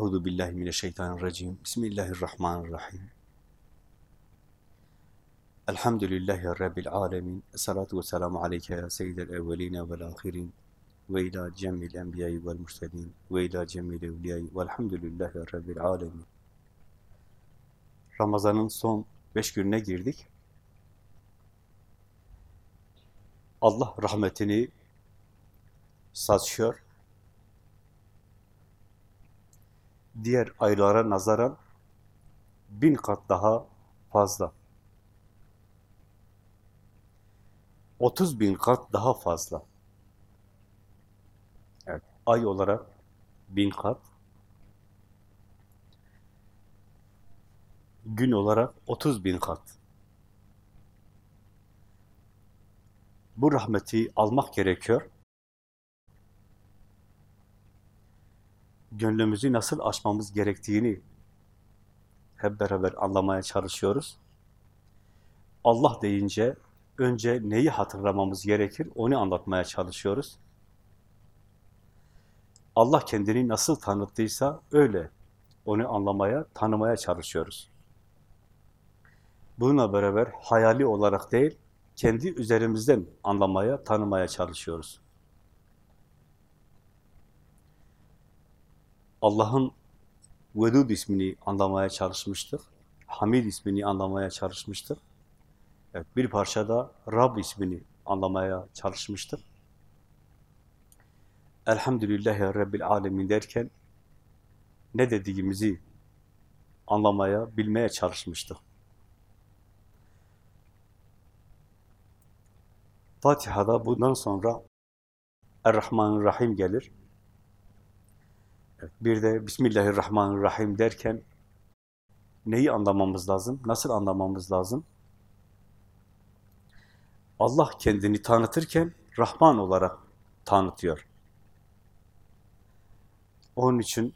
Euzu billahi mineşşeytanirracim. Bismillahirrahmanirrahim. Elhamdülillahi rabbil alamin. Essalatu vesselamu aleyke ya seyyidel evvelin ve'l ahirin. Ve ila cemil enbiya'i ve'l murselin ve ila cemil evliya'i ve'lhamdülillahi rabbil alamin. Ramazan'ın son beş gününe girdik. Allah rahmetini saçıyor. Diğer aylara nazaran bin kat daha fazla. 30 bin kat daha fazla. Evet, ay olarak bin kat, gün olarak 30 bin kat. Bu rahmeti almak gerekiyor. Gönlümüzü nasıl açmamız gerektiğini hep beraber anlamaya çalışıyoruz. Allah deyince önce neyi hatırlamamız gerekir onu anlatmaya çalışıyoruz. Allah kendini nasıl tanıttıysa öyle onu anlamaya, tanımaya çalışıyoruz. Bununla beraber hayali olarak değil, kendi üzerimizden anlamaya, tanımaya çalışıyoruz. Allah'ın Vedud ismini anlamaya çalışmıştık. Hamid ismini anlamaya çalışmıştık. Evet, bir parça da Rab ismini anlamaya çalışmıştık. Elhamdülillahi Rabbil Alemin derken ne dediğimizi anlamaya, bilmeye çalışmıştık. Fatiha'da bundan sonra Er-Rahmanir-Rahim gelir. Bir de Bismillahirrahmanirrahim derken neyi anlamamız lazım? Nasıl anlamamız lazım? Allah kendini tanıtırken Rahman olarak tanıtıyor. Onun için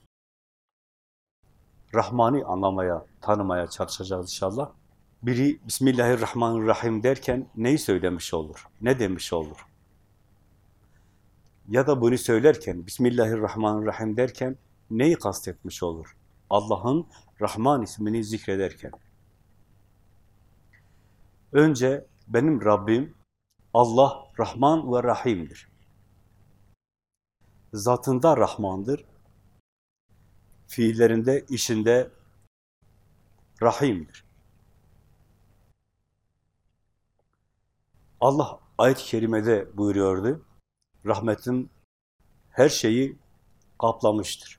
Rahman'ı anlamaya, tanımaya çalışacağız inşallah. Biri Bismillahirrahmanirrahim derken neyi söylemiş olur? Ne demiş olur? Ya da bunu söylerken, Bismillahirrahmanirrahim derken neyi kastetmiş olur? Allah'ın Rahman ismini zikrederken. Önce benim Rabbim Allah Rahman ve Rahim'dir. Zatında Rahman'dır. Fiillerinde, işinde Rahim'dir. Allah ayet-i kerimede buyuruyordu. Rahmetin her şeyi kaplamıştır.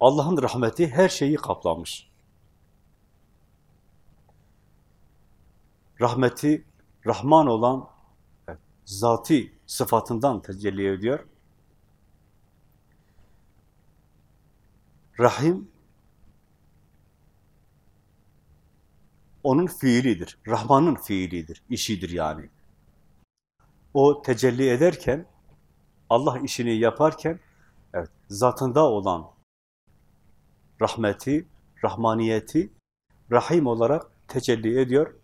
Allah'ın rahmeti her şeyi kaplamış. Rahmeti Rahman olan zati sıfatından tecelli ediyor. Rahim onun fiilidir. Rahman'ın fiilidir, işidir yani. O tecelli ederken, Allah işini yaparken, evet, zatında olan rahmeti, rahmaniyeti, rahim olarak tecelli ediyor,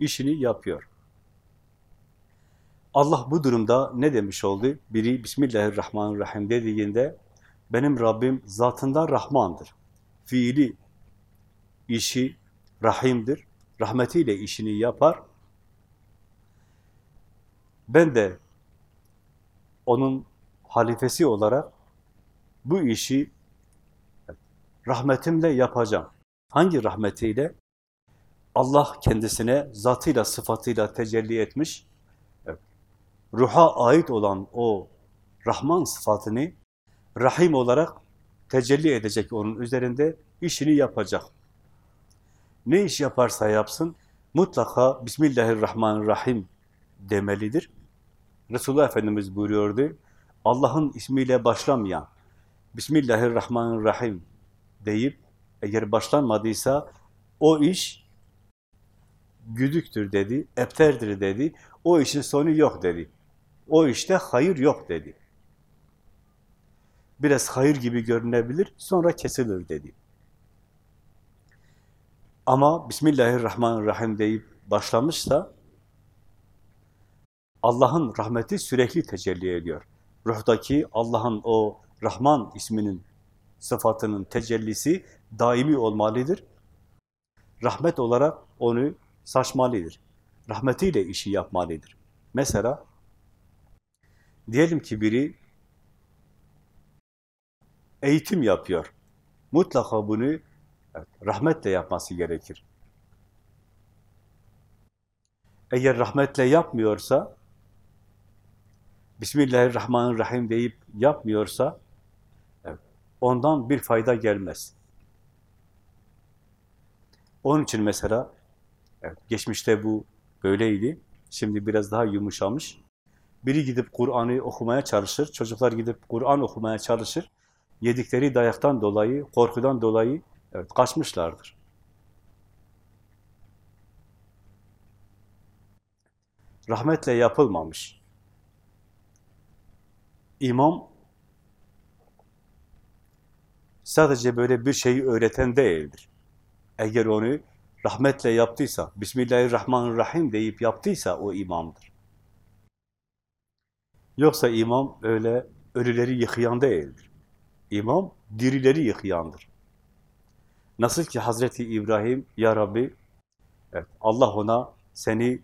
işini yapıyor. Allah bu durumda ne demiş oldu? Biri Bismillahirrahmanirrahim dediğinde benim Rabbim zatında Rahmandır. Fiili, işi Rahim'dir. Rahmetiyle işini yapar. Ben de onun halifesi olarak bu işi rahmetimle yapacağım. Hangi rahmetiyle? Allah kendisine zatıyla, sıfatıyla tecelli etmiş, ruha ait olan o Rahman sıfatını Rahim olarak tecelli edecek onun üzerinde, işini yapacak. Ne iş yaparsa yapsın, mutlaka Bismillahirrahmanirrahim demelidir. Resulullah Efendimiz buyuruyordu, Allah'ın ismiyle başlamayan, Bismillahirrahmanirrahim deyip, eğer başlanmadıysa, o iş güdüktür dedi, epterdir dedi, o işin sonu yok dedi. O işte hayır yok dedi. Biraz hayır gibi görünebilir, sonra kesilir dedi. Ama Bismillahirrahmanirrahim deyip başlamışsa, Allah'ın rahmeti sürekli tecelli ediyor. Ruhtaki Allah'ın o Rahman isminin sıfatının tecellisi daimi olmalıdır. Rahmet olarak onu saçmalıdır. Rahmetiyle işi yapmalıdır. Mesela diyelim ki biri eğitim yapıyor. Mutlaka bunu evet, rahmetle yapması gerekir. Eğer rahmetle yapmıyorsa, Bismillahirrahmanirrahim deyip yapmıyorsa, ondan bir fayda gelmez. Onun için mesela, geçmişte bu böyleydi, şimdi biraz daha yumuşamış. Biri gidip Kur'an'ı okumaya çalışır, çocuklar gidip Kur'an okumaya çalışır, yedikleri dayaktan dolayı, korkudan dolayı evet, kaçmışlardır. Rahmetle yapılmamış. İmam sadece böyle bir şeyi öğreten değildir. Eğer onu rahmetle yaptıysa, Bismillahirrahmanirrahim deyip yaptıysa o imamdır. Yoksa imam öyle ölüleri yıkayan değildir. İmam dirileri yıkayandır. Nasıl ki Hazreti İbrahim, Ya Rabbi, evet, Allah ona seni,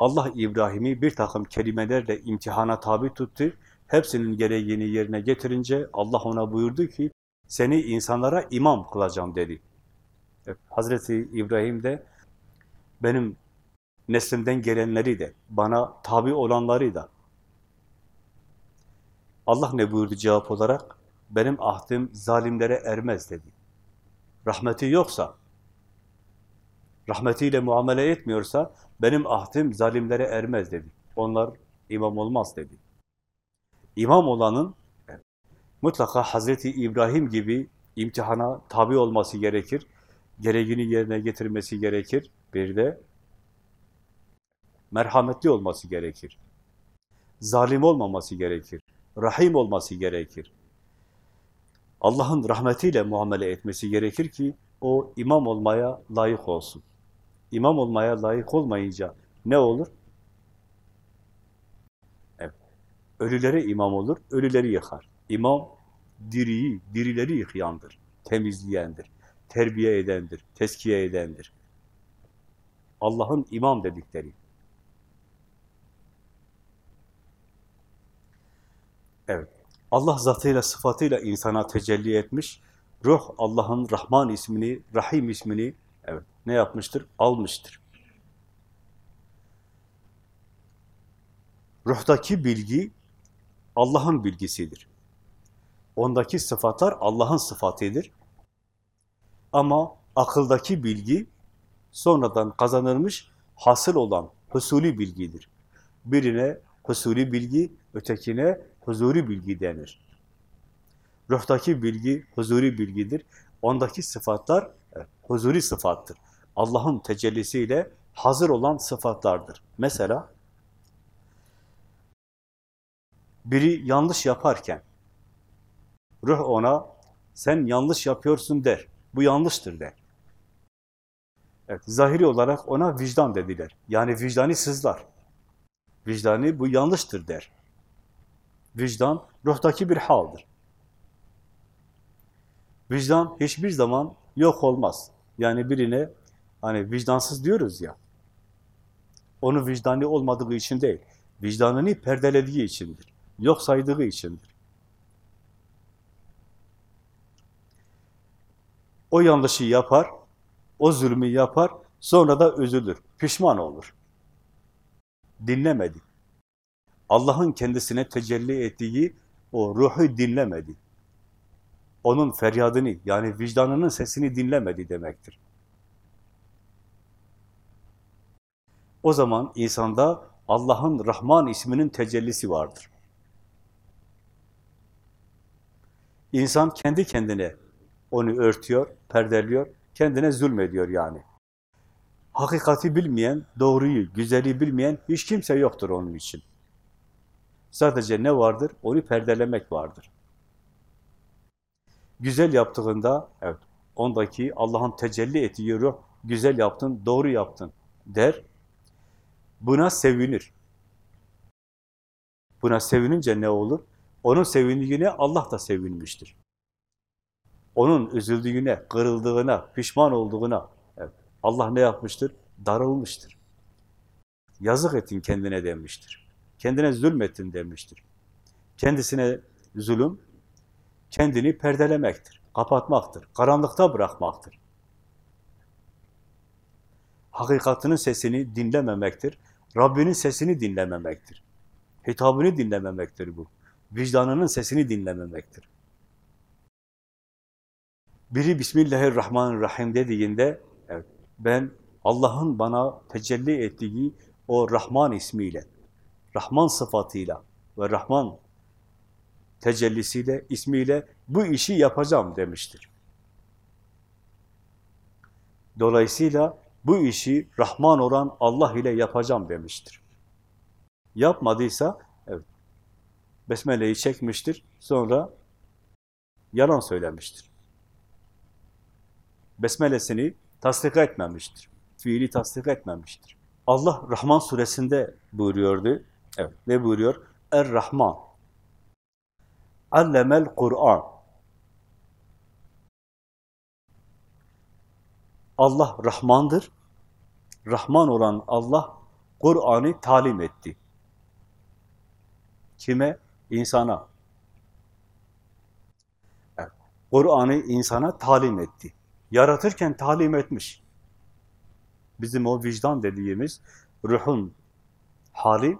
Allah İbrahim'i bir takım kelimelerle imtihana tabi tuttu. Hepsinin gereğini yerine getirince Allah ona buyurdu ki, seni insanlara imam kılacağım dedi. Evet, Hazreti İbrahim de benim neslimden gelenleri de, bana tabi olanları da Allah ne buyurdu cevap olarak? Benim ahdim zalimlere ermez dedi. Rahmeti yoksa, rahmetiyle muamele etmiyorsa, benim ahdim zalimlere ermez dedi. Onlar imam olmaz dedi. İmam olanın mutlaka Hazreti İbrahim gibi imtihana tabi olması gerekir. Gereğini yerine getirmesi gerekir. Bir de merhametli olması gerekir. Zalim olmaması gerekir. Rahim olması gerekir. Allah'ın rahmetiyle muamele etmesi gerekir ki o imam olmaya layık olsun. İmam olmaya layık olmayınca ne olur? Evet. Ölülere imam olur, ölüleri yıkar. İmam diriyi, dirileri yıkayandır, temizleyendir, terbiye edendir, teskiye edendir. Allah'ın imam dedikleri. Evet. Allah zatıyla, sıfatıyla insana tecelli etmiş. Ruh Allah'ın Rahman ismini, Rahim ismini ne yapmıştır? Almıştır. Ruhtaki bilgi Allah'ın bilgisidir. Ondaki sıfatlar Allah'ın sıfatıdır. Ama akıldaki bilgi sonradan kazanılmış, hasıl olan husuli bilgidir. Birine husuli bilgi, ötekine huzuri bilgi denir. Ruhtaki bilgi huzuri bilgidir. Ondaki sıfatlar evet, huzuri sıfattır. Allah'ın tecellisiyle hazır olan sıfatlardır. Mesela biri yanlış yaparken ruh ona sen yanlış yapıyorsun der. Bu yanlıştır der. Evet, zahiri olarak ona vicdan dediler. Yani vicdani sızlar. Vicdani bu yanlıştır der. Vicdan ruhtaki bir haldir. Vicdan hiçbir zaman yok olmaz. Yani birine hani vicdansız diyoruz ya. Onu vicdani olmadığı için değil. Vicdanını perdelediği içindir. Yok saydığı içindir. O yanlışı yapar, o zulmü yapar, sonra da üzülür, pişman olur. Dinlemedi. Allah'ın kendisine tecelli ettiği o ruhu dinlemedi. Onun feryadını yani vicdanının sesini dinlemedi demektir. O zaman insanda Allah'ın Rahman isminin tecellisi vardır. İnsan kendi kendine onu örtüyor, perdeliyor, kendine zulmediyor yani. Hakikati bilmeyen, doğruyu, güzeli bilmeyen hiç kimse yoktur onun için. Sadece ne vardır? Onu perdelemek vardır. Güzel yaptığında, evet, ondaki Allah'ın tecelli ettiği ruh, güzel yaptın, doğru yaptın der. Buna sevinir. Buna sevinince ne olur? Onun sevindiğine Allah da sevinmiştir. Onun üzüldüğüne, kırıldığına, pişman olduğuna Allah ne yapmıştır? Darılmıştır. Yazık ettin kendine demiştir. Kendine zulmettin demiştir. Kendisine zulüm, kendini perdelemektir, kapatmaktır, karanlıkta bırakmaktır. Hakikatinin sesini dinlememektir, Rabbinin sesini dinlememektir. Hitabını dinlememektir bu. Vicdanının sesini dinlememektir. Biri Bismillahirrahmanirrahim dediğinde, evet, ben Allah'ın bana tecelli ettiği o Rahman ismiyle, Rahman sıfatıyla ve Rahman tecellisiyle, ismiyle bu işi yapacağım demiştir. Dolayısıyla bu işi Rahman olan Allah ile yapacağım demiştir. Yapmadıysa, evet, Besmele'yi çekmiştir, sonra yalan söylemiştir. Besmelesini tasdik etmemiştir. Fiili tasdik etmemiştir. Allah Rahman suresinde buyuruyordu. Evet, ne buyuruyor? Er-Rahman. Allemel Kur'an. Allah Rahmandır. Rahman olan Allah Kur'an'ı talim etti. Kime? İnsana. Evet. Kur'an'ı insana talim etti. Yaratırken talim etmiş. Bizim o vicdan dediğimiz ruhun hali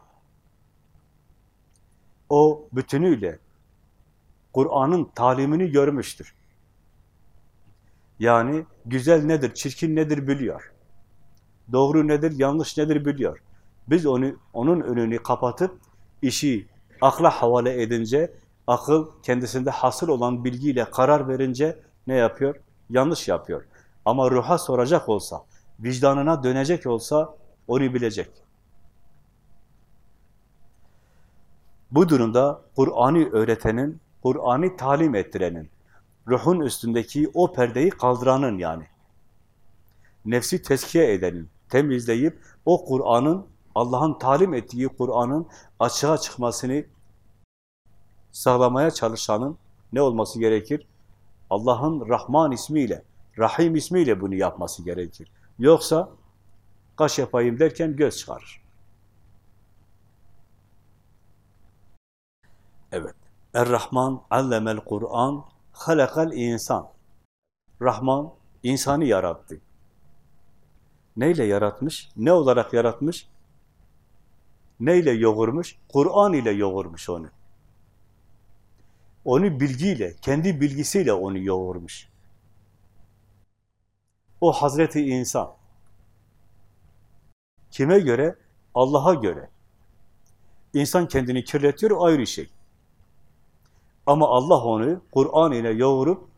o bütünüyle Kur'an'ın talimini görmüştür. Yani güzel nedir, çirkin nedir biliyor. Doğru nedir, yanlış nedir biliyor. Biz onu onun önünü kapatıp işi akla havale edince, akıl kendisinde hasıl olan bilgiyle karar verince ne yapıyor? Yanlış yapıyor. Ama ruha soracak olsa, vicdanına dönecek olsa onu bilecek. Bu durumda Kur'an'ı öğretenin, Kur'an'ı talim ettirenin, ruhun üstündeki o perdeyi kaldıranın yani, nefsi teskiye edenin, temizleyip o Kur'an'ın, Allah'ın talim ettiği Kur'an'ın açığa çıkmasını sağlamaya çalışanın ne olması gerekir? Allah'ın Rahman ismiyle, Rahim ismiyle bunu yapması gerekir. Yoksa kaş yapayım derken göz çıkarır. Evet. Er-Rahman allemel Kur'an halakal insan. Rahman insanı yarattı. Neyle yaratmış? Ne olarak yaratmış? Neyle yoğurmuş? Kur'an ile yoğurmuş onu. Onu bilgiyle, kendi bilgisiyle onu yoğurmuş. O Hazreti insan. Kime göre? Allah'a göre. İnsan kendini kirletiyor ayrı şey. Ama Allah onu Kur'an ile yoğurup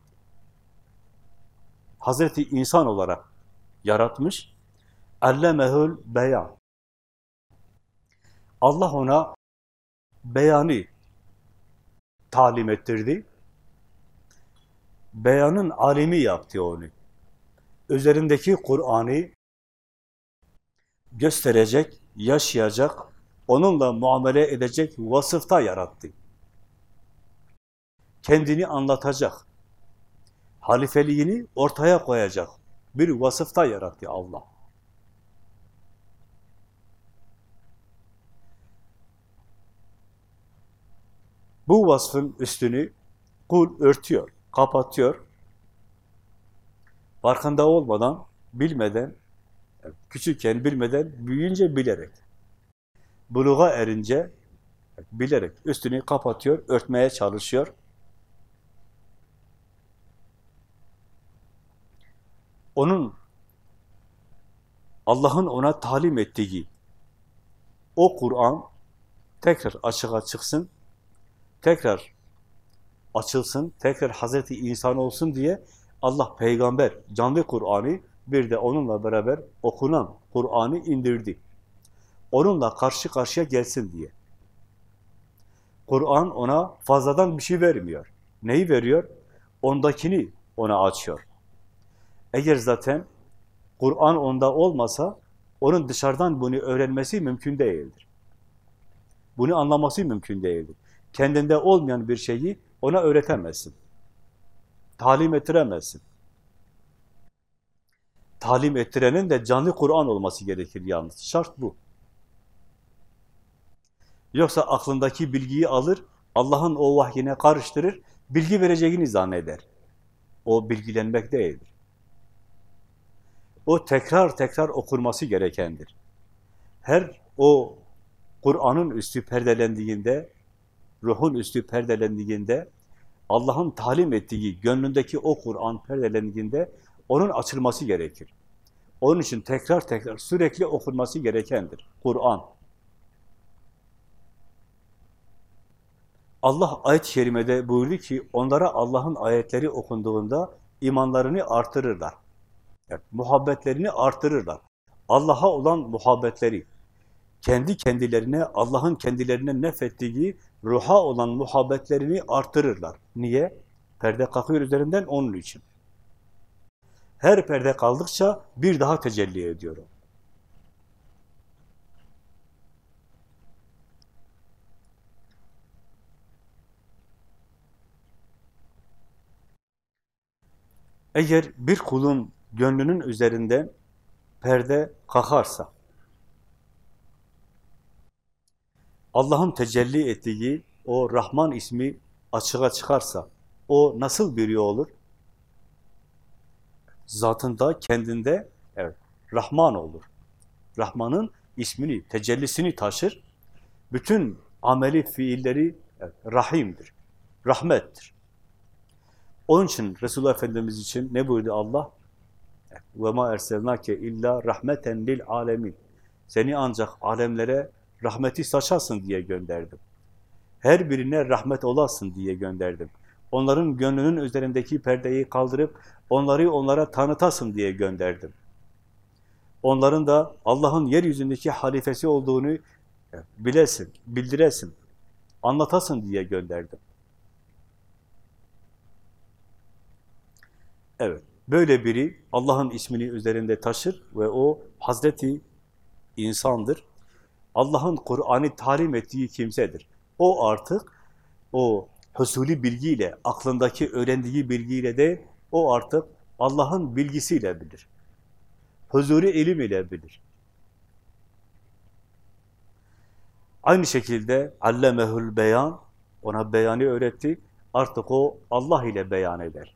Hazreti insan olarak yaratmış. Allemehül beyan. Allah ona beyanı talim ettirdi. Beyanın alimi yaptı onu. Üzerindeki Kur'an'ı gösterecek, yaşayacak, onunla muamele edecek vasıfta yarattı. Kendini anlatacak, halifeliğini ortaya koyacak bir vasıfta yarattı Allah. Bu vasfın üstünü kul örtüyor, kapatıyor. Farkında olmadan, bilmeden, küçükken bilmeden, büyüyünce bilerek. Buluğa erince bilerek üstünü kapatıyor, örtmeye çalışıyor. Onun Allah'ın ona talim ettiği o Kur'an tekrar açığa çıksın, tekrar açılsın, tekrar Hazreti insan olsun diye Allah peygamber, canlı Kur'an'ı bir de onunla beraber okunan Kur'an'ı indirdi. Onunla karşı karşıya gelsin diye. Kur'an ona fazladan bir şey vermiyor. Neyi veriyor? Ondakini ona açıyor. Eğer zaten Kur'an onda olmasa, onun dışarıdan bunu öğrenmesi mümkün değildir. Bunu anlaması mümkün değildir. Kendinde olmayan bir şeyi ona öğretemezsin. Talim ettiremezsin. Talim ettirenin de canlı Kur'an olması gerekir yalnız. Şart bu. Yoksa aklındaki bilgiyi alır, Allah'ın o vahyine karıştırır, bilgi vereceğini zanneder. O bilgilenmek değildir. O tekrar tekrar okunması gerekendir. Her o Kur'an'ın üstü perdelendiğinde, ruhun üstü perdelendiğinde, Allah'ın talim ettiği gönlündeki o Kur'an perdelendiğinde onun açılması gerekir. Onun için tekrar tekrar sürekli okunması gerekendir Kur'an. Allah ayet-i kerimede buyurdu ki onlara Allah'ın ayetleri okunduğunda imanlarını artırırlar. Evet, muhabbetlerini artırırlar. Allah'a olan muhabbetleri, kendi kendilerine, Allah'ın kendilerine nefettiği ruha olan muhabbetlerini artırırlar. Niye? Perde kalkıyor üzerinden onun için. Her perde kaldıkça bir daha tecelli ediyor. Eğer bir kulun gönlünün üzerinden perde kalkarsa, Allah'ın tecelli ettiği o Rahman ismi açığa çıkarsa, o nasıl biri olur? Zatında, kendinde evet, Rahman olur. Rahman'ın ismini, tecellisini taşır. Bütün ameli, fiilleri evet, Rahim'dir, rahmettir. Onun için Resulullah Efendimiz için ne buyurdu Allah? Ve ma erselnake illa rahmeten lil alemin. Seni ancak alemlere rahmeti saçasın diye gönderdim. Her birine rahmet olasın diye gönderdim. Onların gönlünün üzerindeki perdeyi kaldırıp onları onlara tanıtasın diye gönderdim. Onların da Allah'ın yeryüzündeki halifesi olduğunu bilesin, bildiresin, anlatasın diye gönderdim. Evet, böyle biri Allah'ın ismini üzerinde taşır ve o Hazreti insandır. Allah'ın Kur'an'ı talim ettiği kimsedir. O artık o husulü bilgiyle, aklındaki öğrendiği bilgiyle de o artık Allah'ın bilgisiyle bilir. Huzuri ilim ile bilir. Aynı şekilde allemehül beyan, ona beyanı öğretti. Artık o Allah ile beyan eder.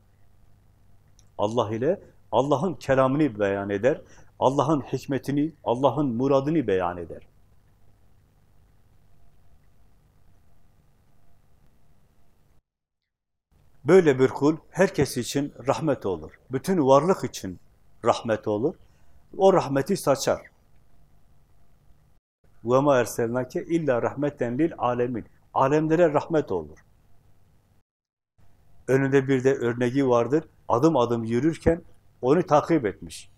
Allah ile Allah'ın kelamını beyan eder. Allah'ın hikmetini, Allah'ın muradını beyan eder. Böyle bir kul herkes için rahmet olur. Bütün varlık için rahmet olur. O rahmeti saçar. وَمَا اَرْسَلْنَاكَ illa rahmeten lil alemin. Alemlere rahmet olur. Önünde bir de örneği vardır. Adım adım yürürken onu takip etmiş.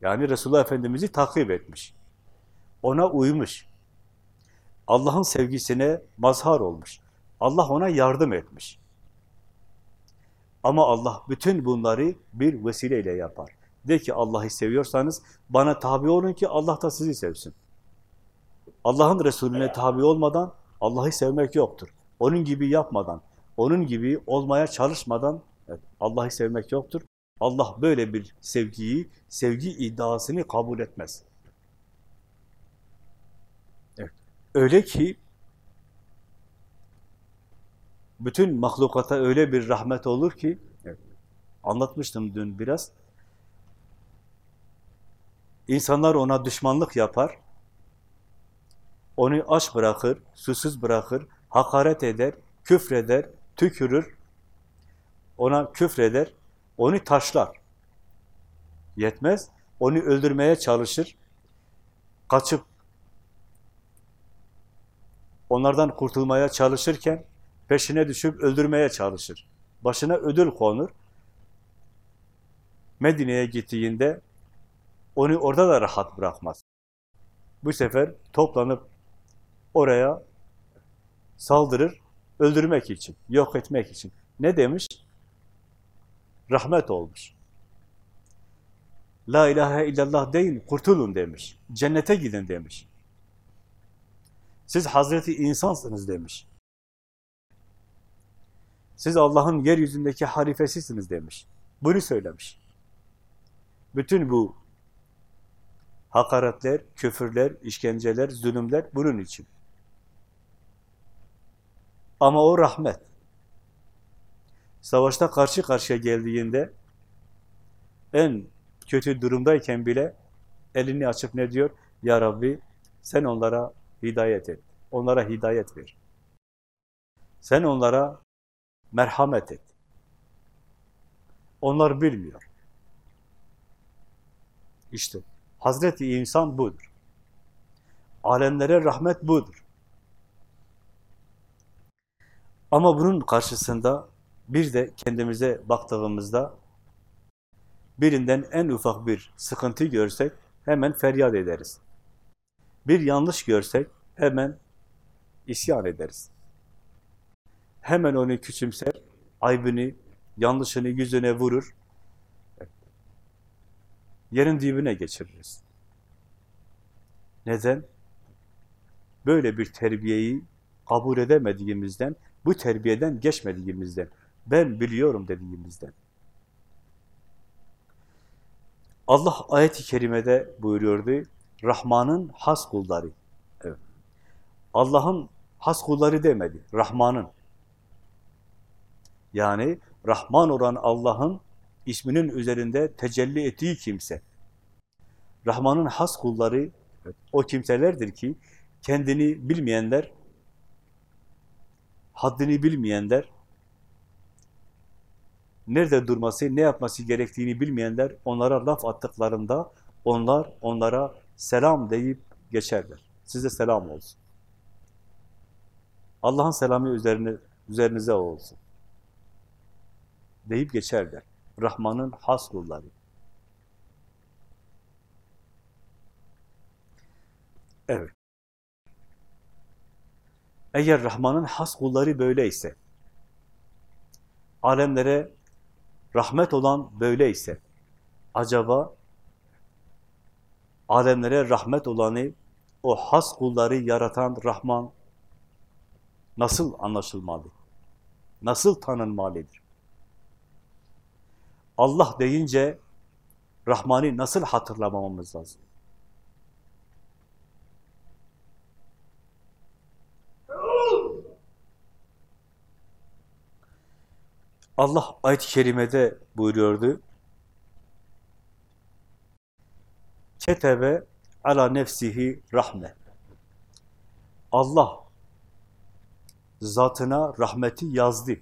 Yani Resulullah Efendimiz'i takip etmiş. Ona uymuş. Allah'ın sevgisine mazhar olmuş. Allah ona yardım etmiş. Ama Allah bütün bunları bir vesileyle yapar. De ki Allah'ı seviyorsanız bana tabi olun ki Allah da sizi sevsin. Allah'ın Resulüne tabi olmadan Allah'ı sevmek yoktur. Onun gibi yapmadan, onun gibi olmaya çalışmadan evet, Allah'ı sevmek yoktur. Allah böyle bir sevgiyi, sevgi iddiasını kabul etmez. Evet. Öyle ki bütün mahlukata öyle bir rahmet olur ki, evet, anlatmıştım dün biraz, İnsanlar ona düşmanlık yapar, onu aç bırakır, susuz bırakır, hakaret eder, küfreder, tükürür, ona küfreder, onu taşlar. Yetmez, onu öldürmeye çalışır, kaçıp onlardan kurtulmaya çalışırken peşine düşüp öldürmeye çalışır. Başına ödül konur. Medine'ye gittiğinde onu orada da rahat bırakmaz. Bu sefer toplanıp oraya saldırır, öldürmek için, yok etmek için. Ne demiş? Rahmet olmuş. La ilahe illallah deyin, kurtulun demiş. Cennete gidin demiş. Siz Hazreti insansınız demiş. Siz Allah'ın yeryüzündeki halifesisiniz demiş. Bunu söylemiş. Bütün bu hakaretler, küfürler, işkenceler, zulümler bunun için. Ama o rahmet. Savaşta karşı karşıya geldiğinde en kötü durumdayken bile elini açıp ne diyor? Ya Rabbi sen onlara hidayet et. Onlara hidayet ver. Sen onlara merhamet et. Onlar bilmiyor. İşte Hazreti insan budur. Alemlere rahmet budur. Ama bunun karşısında bir de kendimize baktığımızda birinden en ufak bir sıkıntı görsek hemen feryat ederiz. Bir yanlış görsek hemen isyan ederiz. Hemen onu küçümser, aybını, yanlışını yüzüne vurur, yerin dibine geçiririz. Neden? Böyle bir terbiyeyi kabul edemediğimizden, bu terbiyeden geçmediğimizden, ben biliyorum dediğimizden. Allah ayet-i kerimede buyuruyordu, Rahman'ın has kulları. Evet. Allah'ın has kulları demedi, Rahman'ın. Yani Rahman olan Allah'ın isminin üzerinde tecelli ettiği kimse. Rahman'ın has kulları o kimselerdir ki kendini bilmeyenler, haddini bilmeyenler, nerede durması, ne yapması gerektiğini bilmeyenler onlara laf attıklarında onlar onlara selam deyip geçerler. Size selam olsun. Allah'ın selamı üzerine, üzerinize olsun. Deyip geçerler. Rahman'ın has kulları. Evet. Eğer Rahman'ın has kulları böyleyse, alemlere rahmet olan böyleyse, acaba alemlere rahmet olanı, o has kulları yaratan Rahman nasıl anlaşılmalı? Nasıl tanınmalıdır? Allah deyince Rahman'ı nasıl hatırlamamamız lazım? Allah ayet-i kerimede buyuruyordu. Ketebe ala nefsihi rahme. Allah zatına rahmeti yazdı.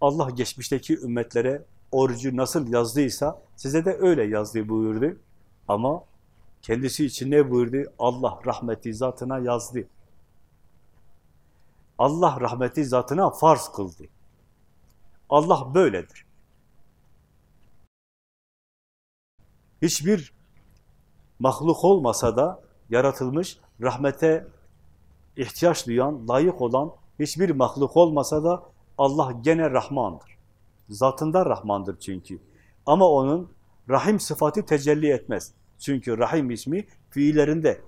Allah geçmişteki ümmetlere orucu nasıl yazdıysa size de öyle yazdı buyurdu. Ama kendisi için ne buyurdu? Allah rahmeti zatına yazdı. Allah rahmeti zatına farz kıldı. Allah böyledir. Hiçbir mahluk olmasa da yaratılmış, rahmete ihtiyaç duyan, layık olan hiçbir mahluk olmasa da Allah gene Rahmandır. Zatında Rahmandır çünkü. Ama onun Rahim sıfatı tecelli etmez. Çünkü Rahim ismi fiillerinde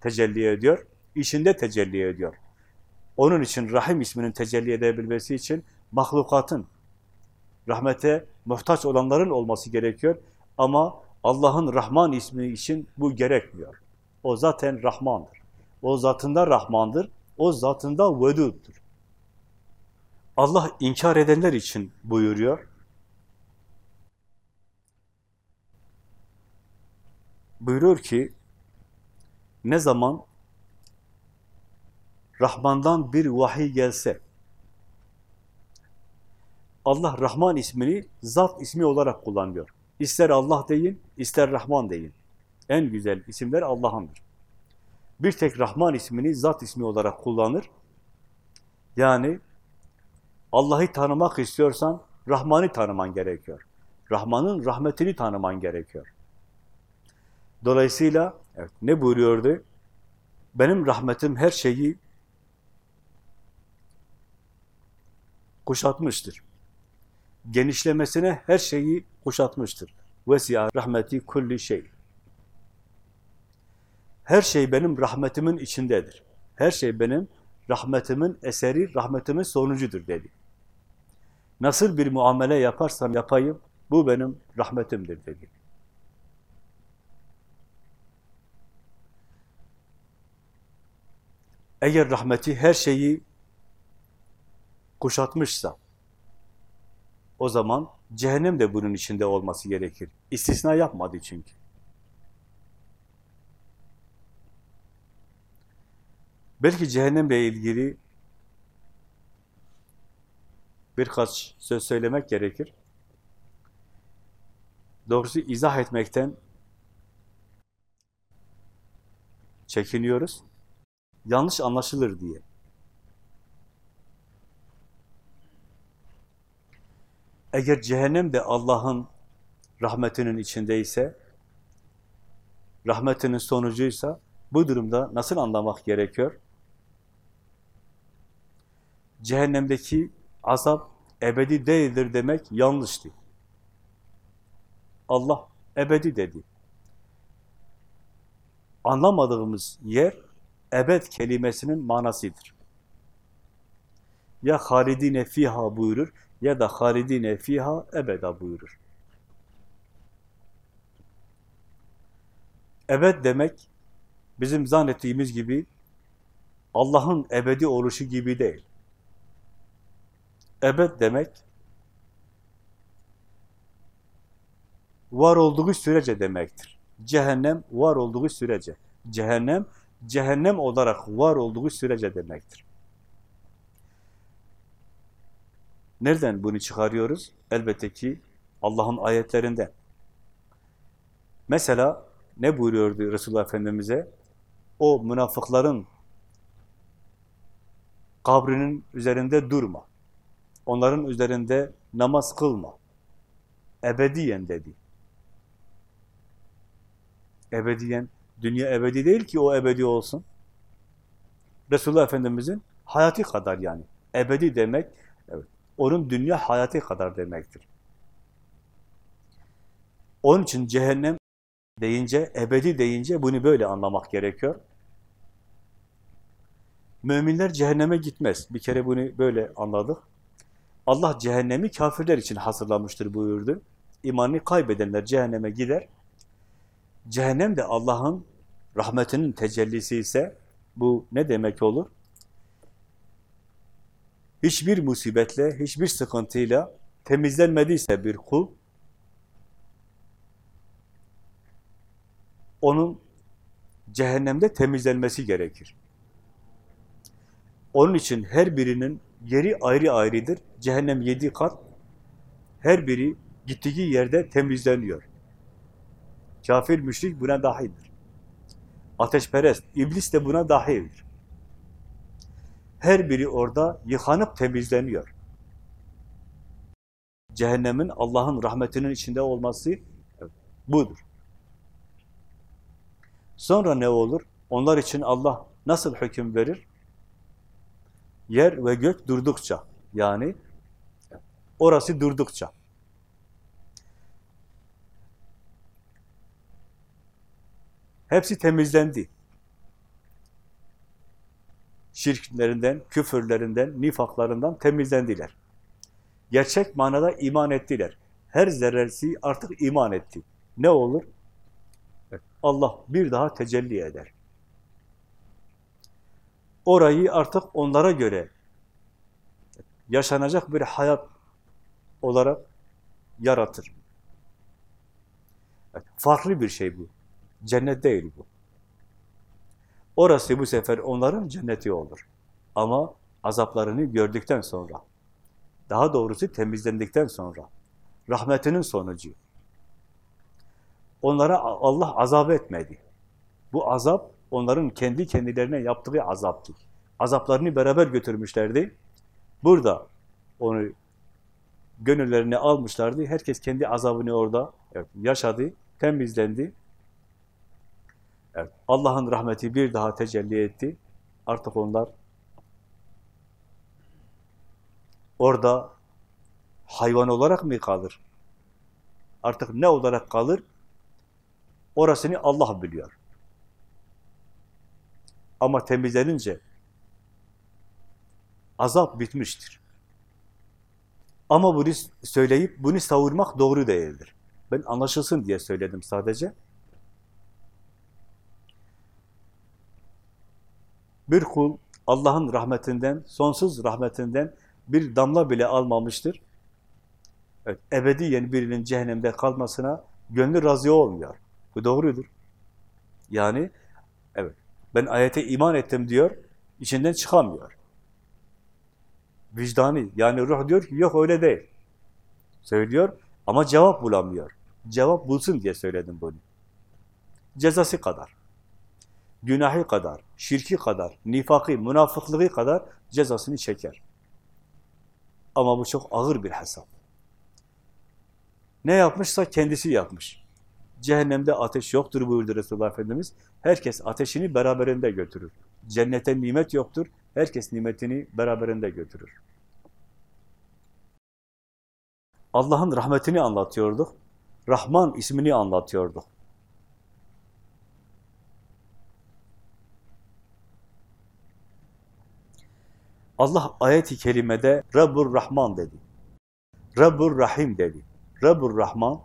tecelli ediyor, işinde tecelli ediyor. Onun için Rahim isminin tecelli edebilmesi için mahlukatın, rahmete muhtaç olanların olması gerekiyor. Ama Allah'ın Rahman ismi için bu gerekmiyor. O zaten Rahmandır. O zatında Rahmandır. O zatında Vedud'dur. Allah inkar edenler için buyuruyor. Buyuruyor ki, ne zaman Rahman'dan bir vahiy gelse, Allah Rahman ismini zat ismi olarak kullanıyor. İster Allah deyin, ister Rahman deyin. En güzel isimler Allah'ındır. Bir tek Rahman ismini zat ismi olarak kullanır. Yani Allah'ı tanımak istiyorsan Rahman'ı tanıman gerekiyor. Rahman'ın rahmetini tanıman gerekiyor. Dolayısıyla evet, ne buyuruyordu? Benim rahmetim her şeyi kuşatmıştır. Genişlemesine her şeyi kuşatmıştır. Vesiya rahmeti kulli şey. Her şey benim rahmetimin içindedir. Her şey benim rahmetimin eseri, rahmetimin sonucudur dedi. Nasıl bir muamele yaparsam yapayım, bu benim rahmetimdir dedi. Eğer rahmeti her şeyi kuşatmışsa, o zaman cehennem de bunun içinde olması gerekir. İstisna yapmadı çünkü. Belki cehennemle ilgili birkaç söz söylemek gerekir. Doğrusu izah etmekten çekiniyoruz. Yanlış anlaşılır diye. Eğer cehennem de Allah'ın rahmetinin içindeyse, rahmetinin sonucuysa, bu durumda nasıl anlamak gerekiyor? Cehennemdeki azap ebedi değildir demek yanlıştı. Allah ebedi dedi. Anlamadığımız yer, ebed kelimesinin manasıdır. Ya halidine fiha buyurur, ya da halidine fiha ebeda buyurur. Ebed demek, bizim zannettiğimiz gibi Allah'ın ebedi oluşu gibi değil. Ebed demek, var olduğu sürece demektir. Cehennem var olduğu sürece. Cehennem, cehennem olarak var olduğu sürece demektir. Nereden bunu çıkarıyoruz? Elbette ki Allah'ın ayetlerinden. Mesela ne buyuruyordu Resulullah Efendimiz'e? O münafıkların kabrinin üzerinde durma. Onların üzerinde namaz kılma. Ebediyen dedi. Ebediyen, dünya ebedi değil ki o ebedi olsun. Resulullah Efendimiz'in hayatı kadar yani. Ebedi demek, evet, onun dünya hayatı kadar demektir. Onun için cehennem deyince, ebedi deyince bunu böyle anlamak gerekiyor. Müminler cehenneme gitmez. Bir kere bunu böyle anladık. Allah cehennemi kafirler için hazırlamıştır buyurdu. İmanı kaybedenler cehenneme gider. Cehennem de Allah'ın rahmetinin tecellisi ise bu ne demek olur? Hiçbir musibetle, hiçbir sıkıntıyla temizlenmediyse bir kul, onun cehennemde temizlenmesi gerekir. Onun için her birinin yeri ayrı ayrıdır. Cehennem yedi kat. Her biri gittiği yerde temizleniyor. Kafir, müşrik buna dahildir. Ateşperest, iblis de buna dahildir. Her biri orada yıkanıp temizleniyor. Cehennemin Allah'ın rahmetinin içinde olması budur. Sonra ne olur? Onlar için Allah nasıl hüküm verir? Yer ve gök durdukça, yani orası durdukça. Hepsi temizlendi. Şirklerinden, küfürlerinden, nifaklarından temizlendiler. Gerçek manada iman ettiler. Her zerresi artık iman etti. Ne olur? Allah bir daha tecelli eder. Orayı artık onlara göre yaşanacak bir hayat olarak yaratır. Farklı bir şey bu. Cennet değil bu. Orası bu sefer onların cenneti olur. Ama azaplarını gördükten sonra, daha doğrusu temizlendikten sonra, rahmetinin sonucu. Onlara Allah azap etmedi. Bu azap, onların kendi kendilerine yaptığı azaptı. Azaplarını beraber götürmüşlerdi. Burada onu gönüllerine almışlardı. Herkes kendi azabını orada yaşadı, temizlendi. Evet, Allah'ın rahmeti bir daha tecelli etti. Artık onlar orada hayvan olarak mı kalır? Artık ne olarak kalır? Orasını Allah biliyor. Ama temizlenince azap bitmiştir. Ama bunu söyleyip bunu savurmak doğru değildir. Ben anlaşılsın diye söyledim sadece. Bir kul Allah'ın rahmetinden, sonsuz rahmetinden bir damla bile almamıştır. Evet, ebediyen birinin cehennemde kalmasına gönlü razı olmuyor. Bu doğrudur. Yani ben ayete iman ettim diyor, içinden çıkamıyor. Vicdani yani ruh diyor ki yok öyle değil. Söylüyor ama cevap bulamıyor. Cevap bulsun diye söyledim bunu. Cezası kadar. Günahı kadar, şirki kadar, nifakı, münafıklığı kadar cezasını çeker. Ama bu çok ağır bir hesap. Ne yapmışsa kendisi yapmış. Cehennemde ateş yoktur buyurdu Resulullah Efendimiz. Herkes ateşini beraberinde götürür. Cennete nimet yoktur. Herkes nimetini beraberinde götürür. Allah'ın rahmetini anlatıyorduk. Rahman ismini anlatıyorduk. Allah ayet-i kerimede Rabbur Rahman dedi. Rabbur Rahim dedi. Rabbur Rahman,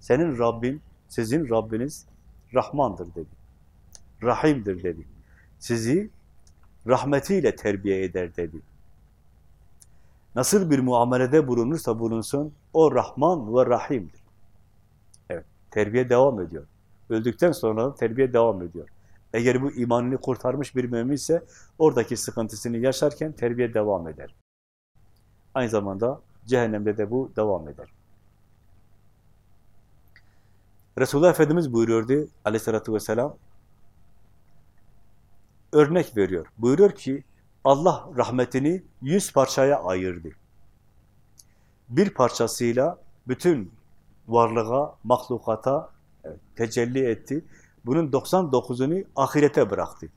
senin Rabbin, sizin Rabbiniz Rahmandır dedi. Rahimdir dedi. Sizi rahmetiyle terbiye eder dedi. Nasıl bir muamelede bulunursa bulunsun, o Rahman ve Rahim'dir. Evet, terbiye devam ediyor. Öldükten sonra terbiye devam ediyor. Eğer bu imanını kurtarmış bir müminse, oradaki sıkıntısını yaşarken terbiye devam eder. Aynı zamanda cehennemde de bu devam eder. Resulullah Efendimiz buyuruyordu aleyhissalatü vesselam, örnek veriyor. Buyuruyor ki, Allah rahmetini yüz parçaya ayırdı. Bir parçasıyla bütün varlığa, mahlukata tecelli etti. Bunun 99'unu ahirete bıraktı.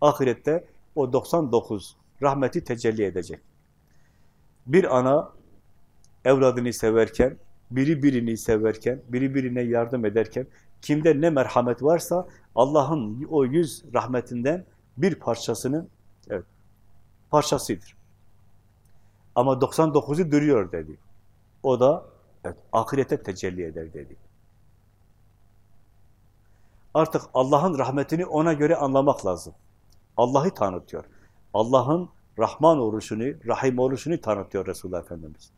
Ahirette o 99 rahmeti tecelli edecek. Bir ana evladını severken, biri birini severken, biri birine yardım ederken, kimde ne merhamet varsa Allah'ın o yüz rahmetinden bir parçasının evet, parçasıdır. Ama 99'u duruyor dedi. O da evet, ahirete tecelli eder dedi. Artık Allah'ın rahmetini ona göre anlamak lazım. Allah'ı tanıtıyor. Allah'ın Rahman oluşunu, Rahim oluşunu tanıtıyor Resulullah Efendimiz.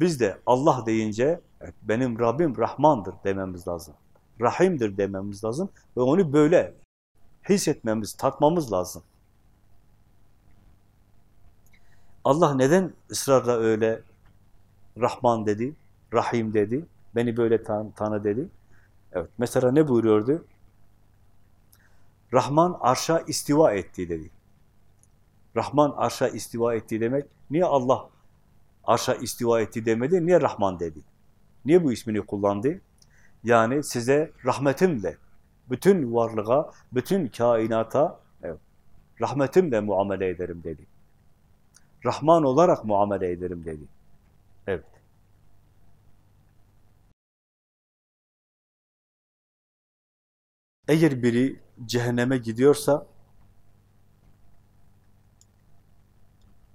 Biz de Allah deyince evet, benim Rabbim Rahmandır dememiz lazım. Rahimdir dememiz lazım ve onu böyle hissetmemiz, tatmamız lazım. Allah neden ısrarla öyle Rahman dedi, Rahim dedi, beni böyle tan tanı dedi? Evet, mesela ne buyuruyordu? Rahman arşa istiva etti dedi. Rahman arşa istiva etti demek, niye Allah arşa istiva etti demedi, niye Rahman dedi? Niye bu ismini kullandı? Yani size rahmetimle, bütün varlığa, bütün kainata evet, rahmetimle muamele ederim dedi. Rahman olarak muamele ederim dedi. Evet. Eğer biri cehenneme gidiyorsa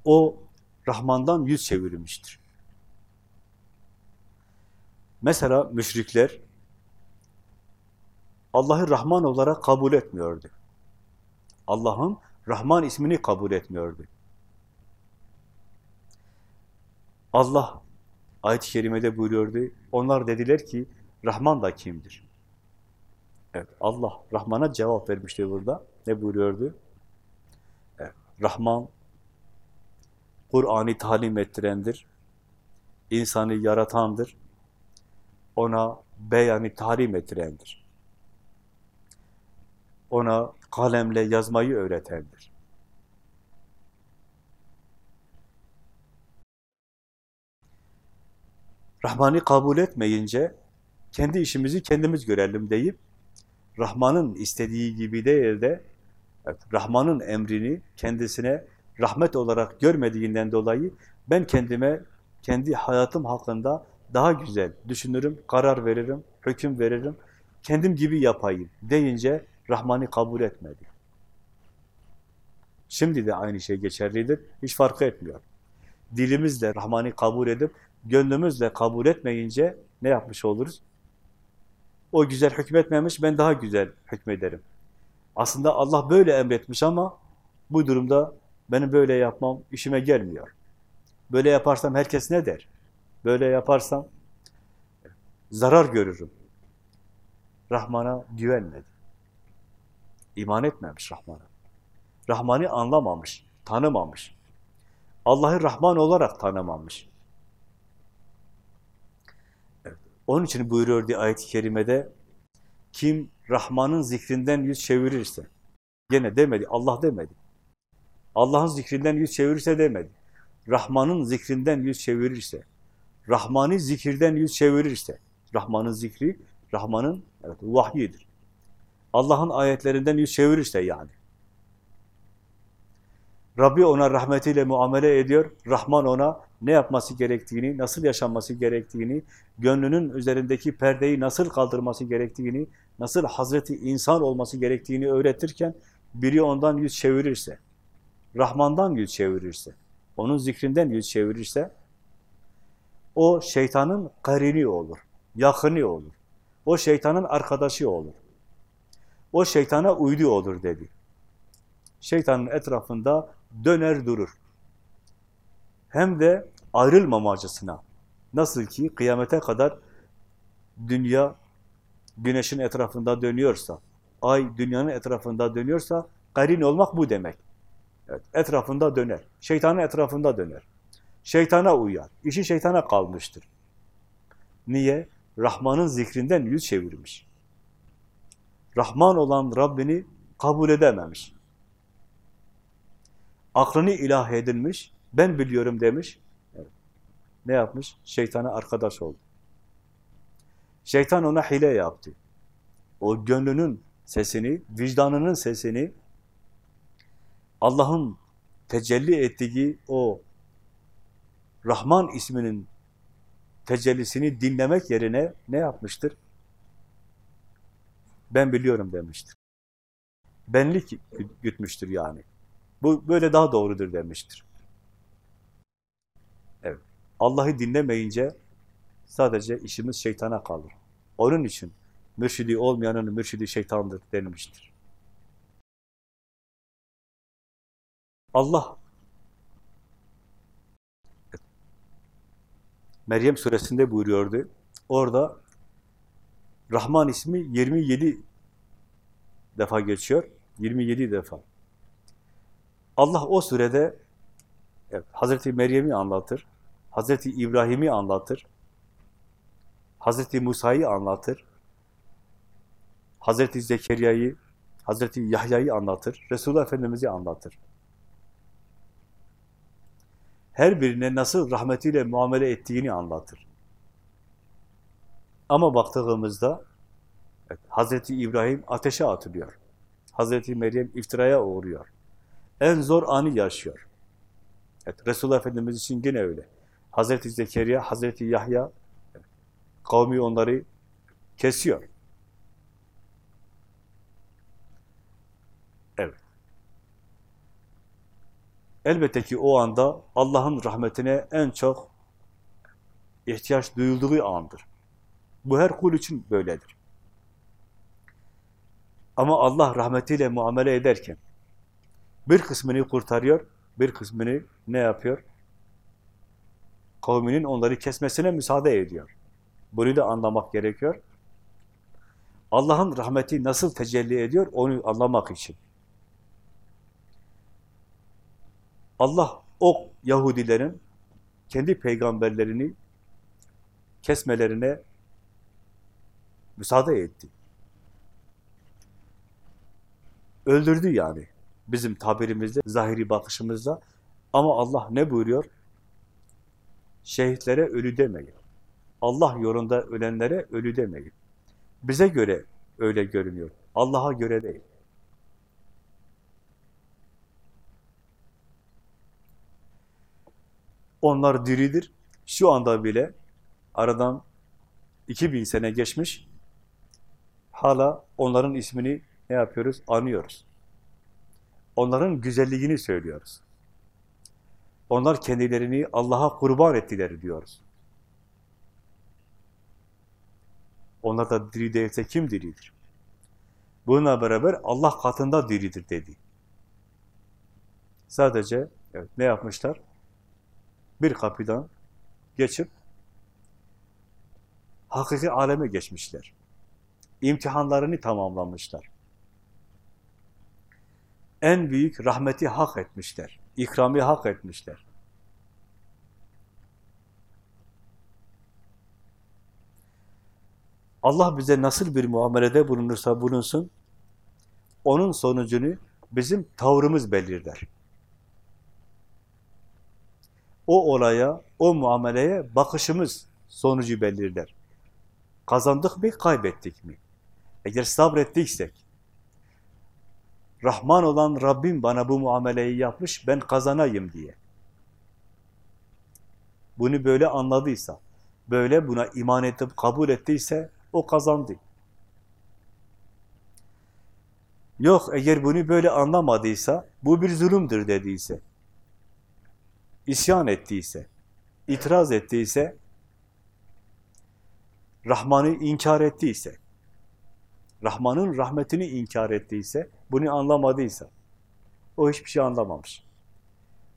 o Rahman'dan yüz çevirmiştir. Mesela müşrikler Allah'ı Rahman olarak kabul etmiyordu. Allah'ın Rahman ismini kabul etmiyordu. Allah ayet-i kerimede buyuruyordu. Onlar dediler ki Rahman da kimdir? Evet, Allah Rahman'a cevap vermişti burada. Ne buyuruyordu? Evet, Rahman Kur'an'ı talim ettirendir. İnsanı yaratandır. Ona beyanı talim ettirendir. Ona kalemle yazmayı öğretendir. Rahman'ı kabul etmeyince kendi işimizi kendimiz görelim deyip Rahman'ın istediği gibi değil de Rahman'ın emrini kendisine rahmet olarak görmediğinden dolayı ben kendime, kendi hayatım hakkında daha güzel düşünürüm, karar veririm, hüküm veririm, kendim gibi yapayım deyince Rahman'ı kabul etmedi. Şimdi de aynı şey geçerlidir. Hiç fark etmiyor. Dilimizle Rahman'ı kabul edip gönlümüzle kabul etmeyince ne yapmış oluruz? O güzel hükmetmemiş, ben daha güzel hükmederim. Aslında Allah böyle emretmiş ama bu durumda benim böyle yapmam işime gelmiyor. Böyle yaparsam herkes ne der? Böyle yaparsam zarar görürüm. Rahman'a güvenmedi. İman etmemiş Rahman'a. Rahman'ı anlamamış, tanımamış. Allah'ı Rahman olarak tanımamış. Onun için buyuruyor diye ayet-i kerimede kim Rahman'ın zikrinden yüz çevirirse gene demedi, Allah demedi. Allah'ın zikrinden yüz çevirirse demedi. Rahman'ın zikrinden yüz çevirirse, Rahman'ı zikirden yüz çevirirse, Rahman'ın zikri, Rahman'ın evet, vahyidir. Allah'ın ayetlerinden yüz çevirirse yani. Rabbi ona rahmetiyle muamele ediyor. Rahman ona ne yapması gerektiğini, nasıl yaşanması gerektiğini, gönlünün üzerindeki perdeyi nasıl kaldırması gerektiğini, nasıl Hazreti insan olması gerektiğini öğretirken biri ondan yüz çevirirse, Rahman'dan yüz çevirirse, onun zikrinden yüz çevirirse, o şeytanın karini olur, yakını olur. O şeytanın arkadaşı olur. O şeytana uydu olur dedi. Şeytanın etrafında döner durur. Hem de ayrılmamacısına. Nasıl ki kıyamete kadar dünya güneşin etrafında dönüyorsa, ay dünyanın etrafında dönüyorsa, karin olmak bu demek. Evet, etrafında döner. Şeytanın etrafında döner. Şeytana uyar. İşi şeytana kalmıştır. Niye? Rahman'ın zikrinden yüz çevirmiş. Rahman olan Rabbini kabul edememiş. Aklını ilah edinmiş, ben biliyorum demiş. Evet. Ne yapmış? Şeytana arkadaş oldu. Şeytan ona hile yaptı. O gönlünün sesini, vicdanının sesini, Allah'ın tecelli ettiği o Rahman isminin tecellisini dinlemek yerine ne yapmıştır? Ben biliyorum demiştir. Benlik gütmüştür yani. Bu böyle daha doğrudur demiştir. Evet. Allah'ı dinlemeyince sadece işimiz şeytana kalır. Onun için mürşidi olmayanın mürşidi şeytandır denilmiştir. Allah Meryem suresinde buyuruyordu. Orada Rahman ismi 27 defa geçiyor. 27 defa. Allah o sürede evet, Hazreti Meryem'i anlatır, Hazreti İbrahim'i anlatır, Hazreti Musa'yı anlatır, Hazreti Zekeriya'yı, Hazreti Yahya'yı anlatır, Resulullah Efendimiz'i anlatır. Her birine nasıl rahmetiyle muamele ettiğini anlatır. Ama baktığımızda evet, Hazreti İbrahim ateşe atılıyor. Hazreti Meryem iftiraya uğruyor. En zor anı yaşıyor. Evet, Resulullah Efendimiz için yine öyle. Hazreti Zekeriya, Hazreti Yahya kavmi onları kesiyor. Evet. Elbette ki o anda Allah'ın rahmetine en çok ihtiyaç duyulduğu andır. Bu her kul için böyledir. Ama Allah rahmetiyle muamele ederken bir kısmını kurtarıyor, bir kısmını ne yapıyor? Kavminin onları kesmesine müsaade ediyor. Bunu da anlamak gerekiyor. Allah'ın rahmeti nasıl tecelli ediyor onu anlamak için. Allah o Yahudilerin kendi peygamberlerini kesmelerine müsaade etti. Öldürdü yani. Bizim tabirimizde, zahiri bakışımızda. Ama Allah ne buyuruyor? Şehitlere ölü demeyin. Allah yolunda ölenlere ölü demeyin. Bize göre öyle görünüyor. Allah'a göre değil. Onlar diridir. Şu anda bile aradan 2000 sene geçmiş. Hala onların ismini ne yapıyoruz? Anıyoruz. onların güzelliğini söylüyoruz. Onlar kendilerini Allah'a kurban ettiler diyoruz. Onlar da diri değilse kim diridir? Bununla beraber Allah katında diridir dedi. Sadece evet, ne yapmışlar? Bir kapıdan geçip hakiki aleme geçmişler. İmtihanlarını tamamlamışlar. En büyük rahmeti hak etmişler. İkrami hak etmişler. Allah bize nasıl bir muamelede bulunursa bulunsun, onun sonucunu bizim tavrımız belirler. O olaya, o muameleye bakışımız sonucu belirler. Kazandık mı, kaybettik mi? Eğer sabrettiksek, Rahman olan Rabbim bana bu muameleyi yapmış, ben kazanayım diye. Bunu böyle anladıysa, böyle buna iman edip kabul ettiyse, o kazandı. Yok, eğer bunu böyle anlamadıysa, bu bir zulümdür dediyse, isyan ettiyse, itiraz ettiyse, Rahman'ı inkar ettiyse, Rahman'ın rahmetini inkar ettiyse, bunu anlamadıysa, o hiçbir şey anlamamış.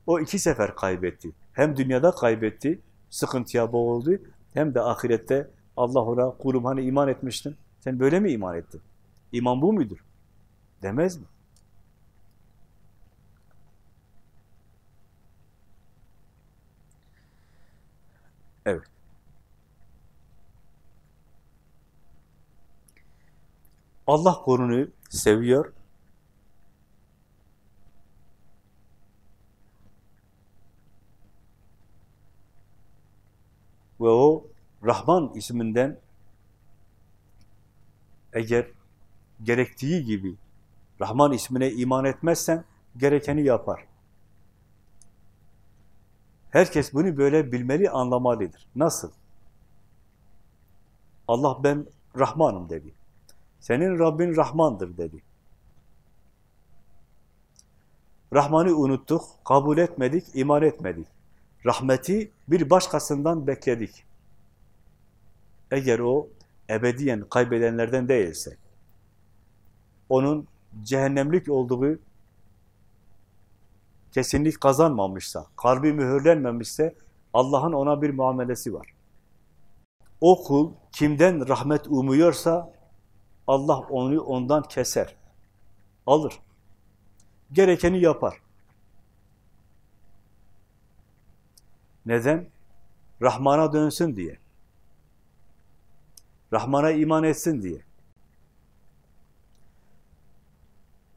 O iki sefer kaybetti. Hem dünyada kaybetti, sıkıntıya boğuldu, hem de ahirette Allah ona kulum hani iman etmiştin, sen böyle mi iman ettin? İman bu mudur? Demez mi? Evet. Allah kulunu seviyor. Ve o Rahman isminden eğer gerektiği gibi Rahman ismine iman etmezsen gerekeni yapar. Herkes bunu böyle bilmeli, anlamalıdır. Nasıl? Allah ben Rahmanım dedi. Senin Rabbin Rahmandır dedi. Rahman'ı unuttuk, kabul etmedik, iman etmedik. Rahmeti bir başkasından bekledik. Eğer o ebediyen kaybedenlerden değilse, onun cehennemlik olduğu kesinlik kazanmamışsa, kalbi mühürlenmemişse Allah'ın ona bir muamelesi var. O kul kimden rahmet umuyorsa Allah onu ondan keser, alır. Gerekeni yapar. Neden? Rahman'a dönsün diye. Rahman'a iman etsin diye.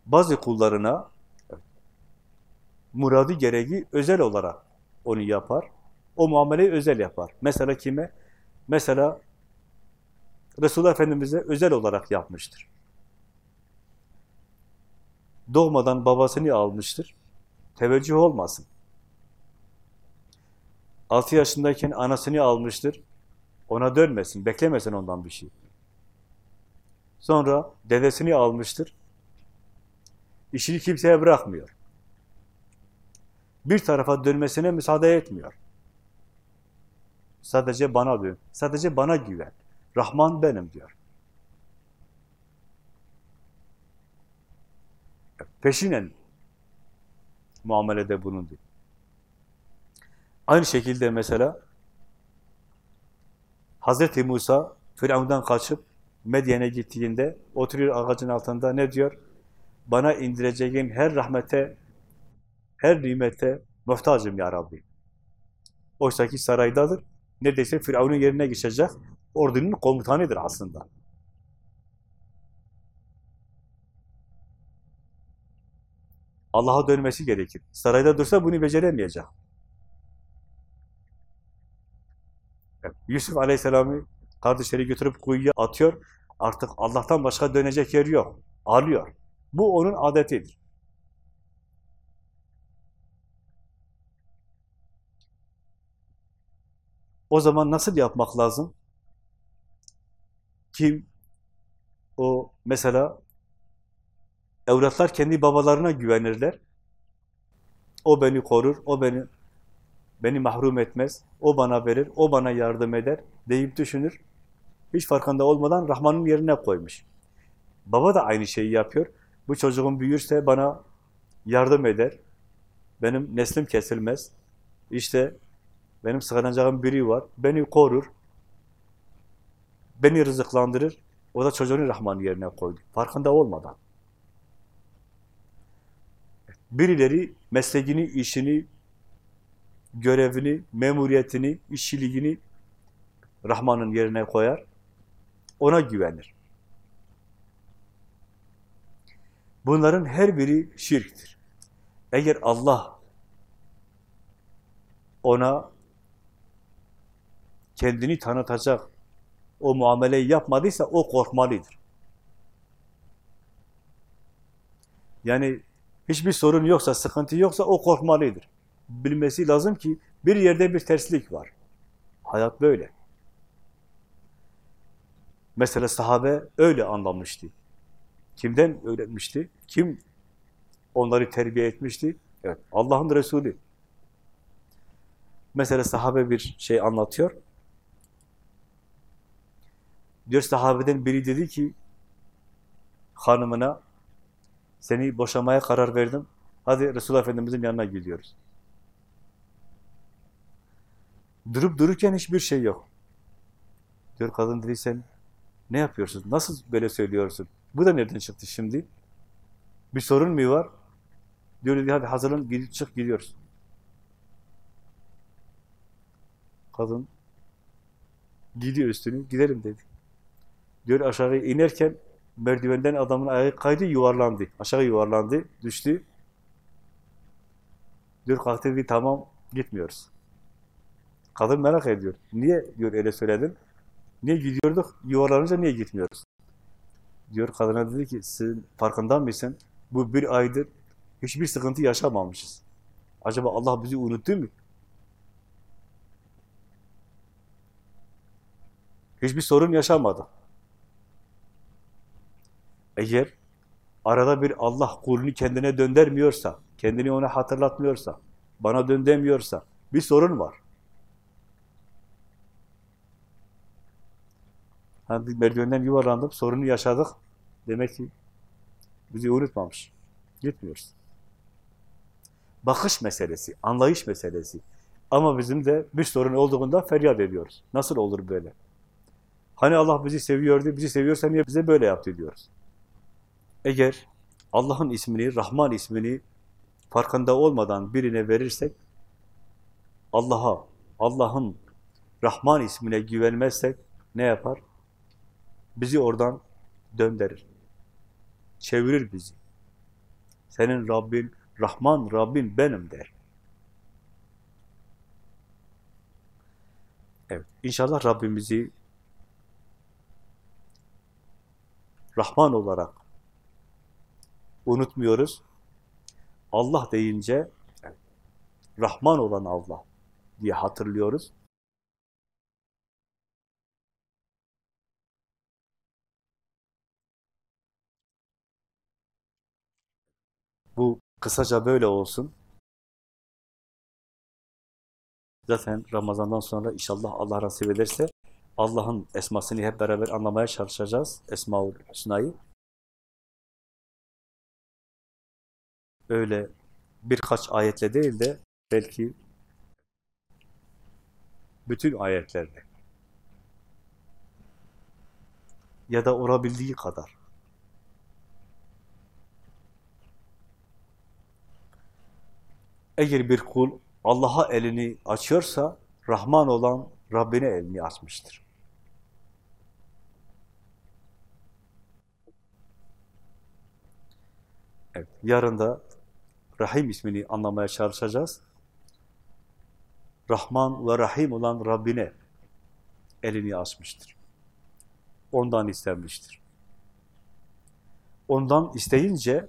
Bazı kullarına muradı gereği özel olarak onu yapar. O muameleyi özel yapar. Mesela kime? Mesela Resulullah Efendimiz'e özel olarak yapmıştır. Doğmadan babasını almıştır. Teveccüh olmasın. 6 yaşındayken anasını almıştır. Ona dönmesin, beklemesin ondan bir şey. Sonra dedesini almıştır. İşini kimseye bırakmıyor. Bir tarafa dönmesine müsaade etmiyor. Sadece bana dön, sadece bana güven. Rahman benim diyor. Peşinen muamelede bulundu. Aynı şekilde mesela Hazreti Musa Firavun'dan kaçıp Medyen'e gittiğinde oturuyor ağacın altında ne diyor? Bana indireceğin her rahmete, her nimete muhtacım ya Rabbi. Oysa saraydadır. Neredeyse Firavun'un yerine geçecek ordunun komutanıdır aslında. Allah'a dönmesi gerekir. Sarayda dursa bunu beceremeyecek. Yusuf Aleyhisselam'ı kardeşleri götürüp kuyuya atıyor. Artık Allah'tan başka dönecek yer yok. Ağlıyor. Bu onun adetidir. O zaman nasıl yapmak lazım? Kim o mesela Evlatlar kendi babalarına güvenirler. O beni korur, o beni beni mahrum etmez, o bana verir, o bana yardım eder deyip düşünür. Hiç farkında olmadan Rahman'ın yerine koymuş. Baba da aynı şeyi yapıyor. Bu çocuğum büyürse bana yardım eder. Benim neslim kesilmez. İşte benim sığınacağım biri var. Beni korur. Beni rızıklandırır. O da çocuğunu Rahman'ın yerine koydu. Farkında olmadan. Birileri mesleğini, işini, görevini, memuriyetini, işçiliğini Rahman'ın yerine koyar. Ona güvenir. Bunların her biri şirktir. Eğer Allah ona kendini tanıtacak o muameleyi yapmadıysa o korkmalıdır. Yani hiçbir sorun yoksa, sıkıntı yoksa o korkmalıdır. Bilmesi lazım ki bir yerde bir terslik var. Hayat böyle. Mesela sahabe öyle anlamıştı. Kimden öğrenmişti? Kim onları terbiye etmişti? Evet, Allah'ın Resulü. Mesela sahabe bir şey anlatıyor. Diyor sahabeden biri dedi ki hanımına seni boşamaya karar verdim. Hadi Resulullah Efendimiz'in yanına gidiyoruz. Durup dururken hiçbir şey yok. Diyor kadın dedi sen ne yapıyorsun? Nasıl böyle söylüyorsun? Bu da nereden çıktı şimdi? Bir sorun mu var? Diyor dedi hadi hazırlan gidip çık gidiyoruz. Kadın gidiyor üstünü gidelim dedi. Diyor aşağı inerken merdivenden adamın ayağı kaydı yuvarlandı. Aşağı yuvarlandı düştü. Diyor kalktı dedi tamam gitmiyoruz. Kadın merak ediyor. Niye diyor öyle söyledin? Niye gidiyorduk? Yuvarlanınca niye gitmiyoruz? Diyor kadına dedi ki sen farkında mısın? Bu bir aydır hiçbir sıkıntı yaşamamışız. Acaba Allah bizi unuttu mu? Hiçbir sorun yaşamadık. Eğer arada bir Allah kulunu kendine döndürmüyorsa, kendini ona hatırlatmıyorsa, bana dön demiyorsa bir sorun var. Hani merdivenden yuvarlandım, sorunu yaşadık. Demek ki bizi unutmamış. Gitmiyoruz. Bakış meselesi, anlayış meselesi. Ama bizim de bir sorun olduğunda feryat ediyoruz. Nasıl olur böyle? Hani Allah bizi seviyordu, bizi seviyorsa niye bize böyle yaptı diyoruz. Eğer Allah'ın ismini, Rahman ismini farkında olmadan birine verirsek, Allah'a, Allah'ın Rahman ismine güvenmezsek ne yapar? Bizi oradan döndürür. Çevirir bizi. Senin Rabbin, Rahman Rabbin benim der. Evet, inşallah Rabbimizi Rahman olarak unutmuyoruz. Allah deyince Rahman olan Allah diye hatırlıyoruz. Bu kısaca böyle olsun. Zaten Ramazan'dan sonra inşallah Allah nasip ederse Allah'ın esmasını hep beraber anlamaya çalışacağız. Esma-ül Hüsna'yı. Öyle birkaç ayetle değil de belki bütün ayetlerle ya da olabildiği kadar Eğer bir kul Allah'a elini açıyorsa, Rahman olan Rabbine elini açmıştır. Evet, yarın da Rahim ismini anlamaya çalışacağız. Rahman ve Rahim olan Rabbine elini açmıştır. Ondan istenmiştir. Ondan isteyince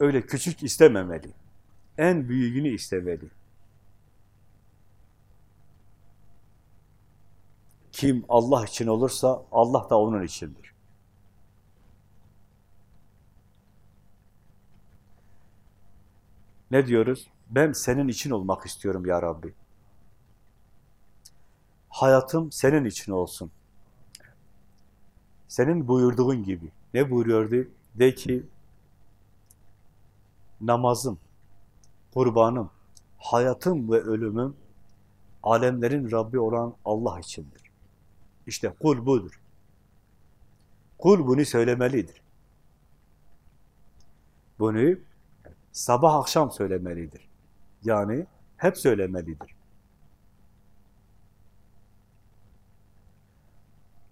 öyle küçük istememeli. En büyüğünü istemeli. Kim Allah için olursa Allah da onun içindir. Ne diyoruz? Ben senin için olmak istiyorum ya Rabbi. Hayatım senin için olsun. Senin buyurduğun gibi. Ne buyuruyordu? De ki, namazım, kurbanım, hayatım ve ölümüm alemlerin Rabbi olan Allah içindir. İşte kul budur. Kul bunu söylemelidir. Bunu sabah akşam söylemelidir. Yani hep söylemelidir.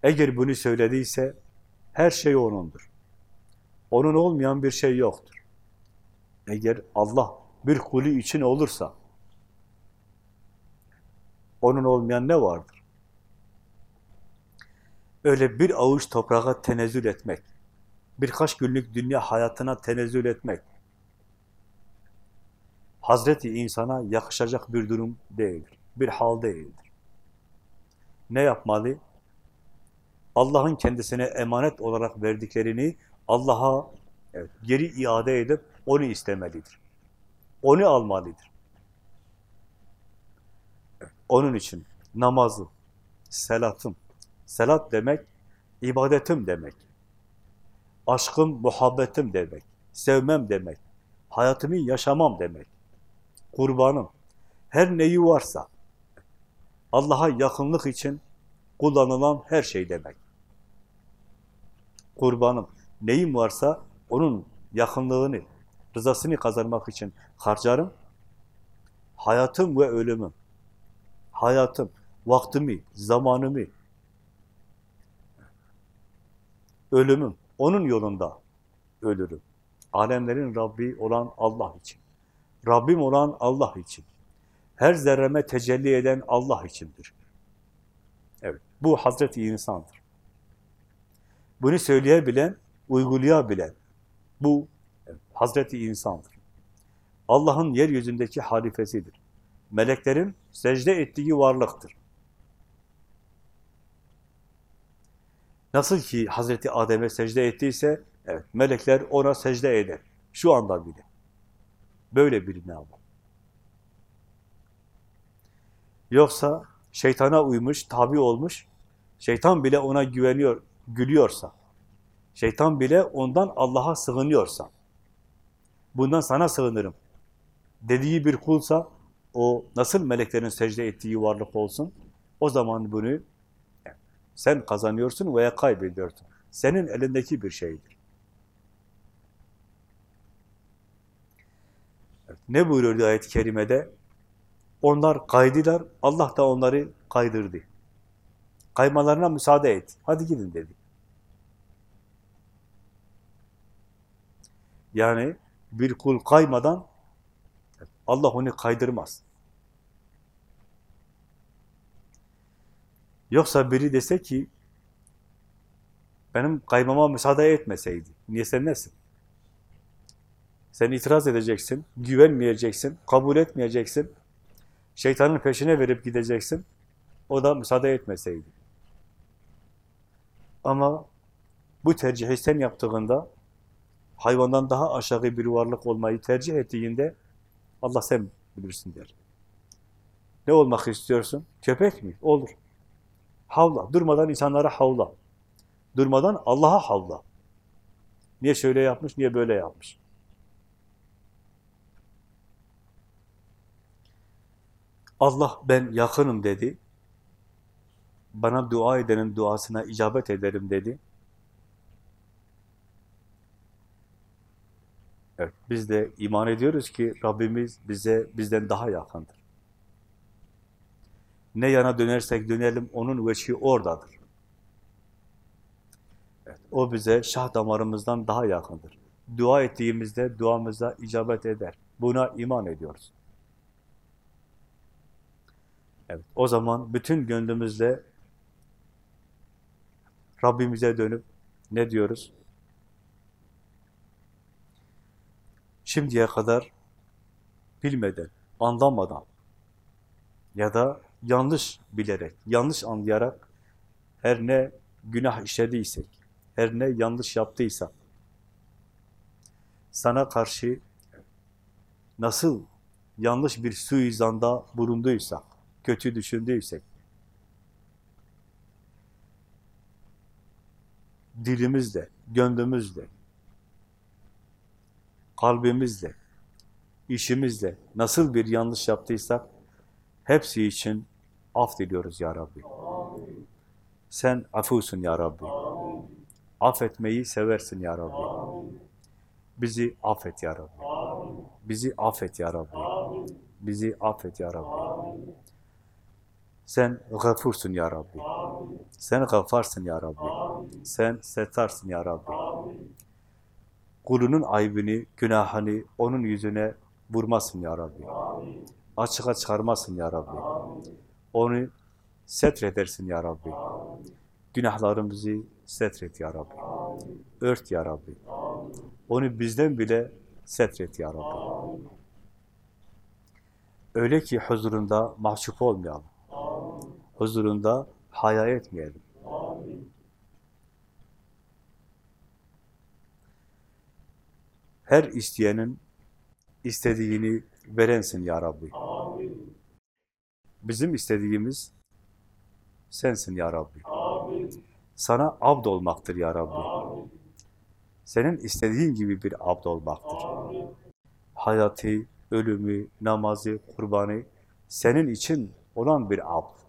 Eğer bunu söylediyse her şey O'nundur. Onun olmayan bir şey yoktur. Eğer Allah bir kulü için olursa onun olmayan ne vardır? Öyle bir avuç toprağa tenezzül etmek, birkaç günlük dünya hayatına tenezzül etmek, Hazreti insana yakışacak bir durum değildir, bir hal değildir. Ne yapmalı? Allah'ın kendisine emanet olarak verdiklerini Allah'a evet, geri iade edip onu istemelidir. Onu almalıdır. Onun için namazım, selatım, selat demek, ibadetim demek, aşkım, muhabbetim demek, sevmem demek, hayatımı yaşamam demek, kurbanım, her neyi varsa, Allah'a yakınlık için kullanılan her şey demek. Kurbanım, neyim varsa onun yakınlığını, rızasını kazanmak için harcarım. Hayatım ve ölümüm, hayatım, vaktimi, zamanımı, ölümüm, onun yolunda ölürüm. Alemlerin Rabbi olan Allah için. Rabbim olan Allah için. Her zerreme tecelli eden Allah içindir. Evet, bu Hazreti insandır. Bunu söyleyebilen, uygulayabilen, bu evet, Hazreti insandır. Allah'ın yeryüzündeki halifesidir. Meleklerin secde ettiği varlıktır. Nasıl ki Hazreti Adem'e secde ettiyse, evet, melekler ona secde eder. Şu anda bile. Böyle birine ama. Yoksa şeytana uymuş, tabi olmuş, şeytan bile ona güveniyor, gülüyorsa, şeytan bile ondan Allah'a sığınıyorsa, bundan sana sığınırım dediği bir kulsa, o nasıl meleklerin secde ettiği varlık olsun, o zaman bunu sen kazanıyorsun veya kaybediyorsun. Senin elindeki bir şeydir. Ne buyuruyor ayet-i kerimede? Onlar kaydılar, Allah da onları kaydırdı. Kaymalarına müsaade et. Hadi gidin dedi. Yani bir kul kaymadan Allah onu kaydırmaz. Yoksa biri dese ki benim kaymama müsaade etmeseydi. Niye sen nesin? Sen itiraz edeceksin, güvenmeyeceksin, kabul etmeyeceksin. Şeytanın peşine verip gideceksin. O da müsaade etmeseydi. Ama bu tercihi sen yaptığında hayvandan daha aşağı bir varlık olmayı tercih ettiğinde Allah sen bilirsin der. Ne olmak istiyorsun? Köpek mi? Olur. Havla. Durmadan insanlara havla. Durmadan Allah'a havla. Niye şöyle yapmış, niye böyle yapmış? Allah ben yakınım dedi. Bana dua edenin duasına icabet ederim dedi. Evet, biz de iman ediyoruz ki Rabbimiz bize bizden daha yakındır. Ne yana dönersek dönelim onun veçhi oradadır. Evet, o bize şah damarımızdan daha yakındır. Dua ettiğimizde duamıza icabet eder. Buna iman ediyoruz. Evet, o zaman bütün gönlümüzle Rabbimize dönüp ne diyoruz? Şimdiye kadar bilmeden, anlamadan ya da yanlış bilerek, yanlış anlayarak her ne günah işlediysek, her ne yanlış yaptıysa sana karşı nasıl yanlış bir suizanda bulunduysak, kötü düşündüysek, dilimizle, gönlümüzle, kalbimizle, işimizle nasıl bir yanlış yaptıysak hepsi için af diliyoruz ya Rabbi. Sen afusun ya Rabbi. Affetmeyi seversin ya Rabbi. Bizi affet ya Rabbi. Bizi affet ya Rabbi. Bizi affet ya Rabbi. Sen gafursun ya Rabbi. Sen gafarsın ya Rabbi. Sen setarsın ya Rabbi. Kulunun aybını, günahını onun yüzüne vurmasın ya Rabbi. Açığa çıkarmasın ya Rabbi. Onu setredersin ya Rabbi. Günahlarımızı setret ya Rabbi. Ört ya Rabbi. Onu bizden bile setret ya Rabbi. Öyle ki huzurunda mahcup olmayalım. Huzurunda haya etmeyelim. Her isteyenin istediğini verensin ya Rabbi. Bizim istediğimiz sensin ya Rabbi. Sana abd olmaktır ya Rabbi. Senin istediğin gibi bir abd olmaktır. Hayatı, ölümü, namazı, kurbanı senin için olan bir abd.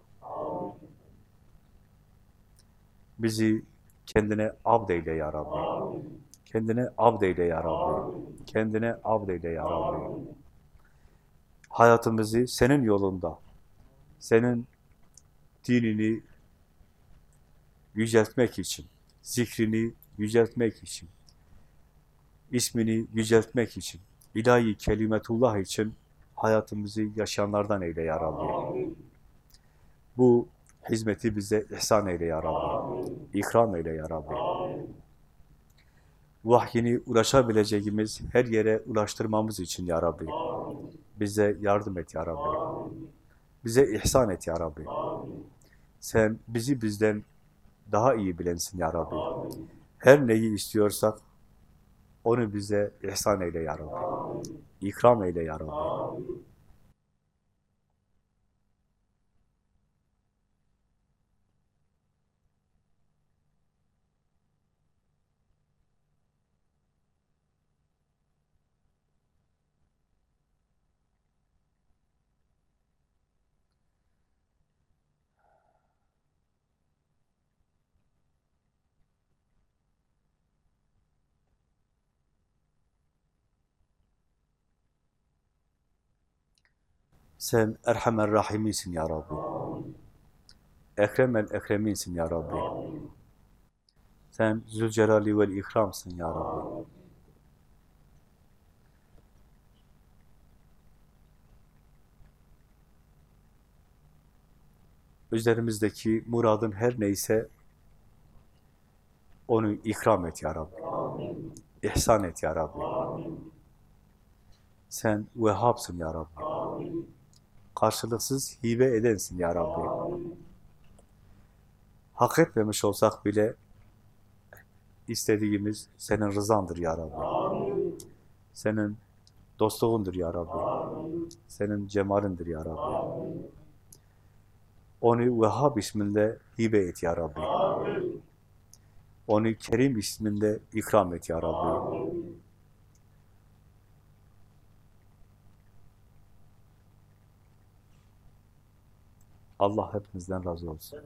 Bizi kendine abd eyle ya Rabbi. Kendine abd eyle ya Rabbi. Kendine abd eyle ya Rabbi. Hayatımızı senin yolunda, senin dinini yüceltmek için, zikrini yüceltmek için, ismini yüceltmek için, ilahi kelimetullah için hayatımızı yaşayanlardan eyle ya Rabbi. Bu hizmeti bize ihsan eyle ya Rabbi. İkram eyle ya Rabbi. Vahyini ulaşabileceğimiz her yere ulaştırmamız için ya Rabbi. Bize yardım et ya Rabbi. Bize ihsan et ya Rabbi. Sen bizi bizden daha iyi bilensin ya Rabbi. Her neyi istiyorsak onu bize ihsan eyle ya Rabbi. İkram eyle ya Rabbi. Sen Erhamer Rahimisin ya Rabbi. Ekremel Ekreminsin ya Rabbi. Sen Zülcelali vel İkramsın ya Rabbi. Üzerimizdeki muradın her neyse onu ikram et ya Rabbi. İhsan et ya Rabbi. Sen Vehhab'sın ya Rabbi. Karşılıksız hibe edensin ya Rabbi. Hak etmemiş olsak bile istediğimiz senin rızandır ya Rabbi. Senin dostluğundur ya Rabbi. Senin cemalindir ya Rabbi. Onu Vehhab isminde hibe et ya Rabbi. Onu Kerim isminde ikram et ya Rabbi. Allah hepimizden razı olsun.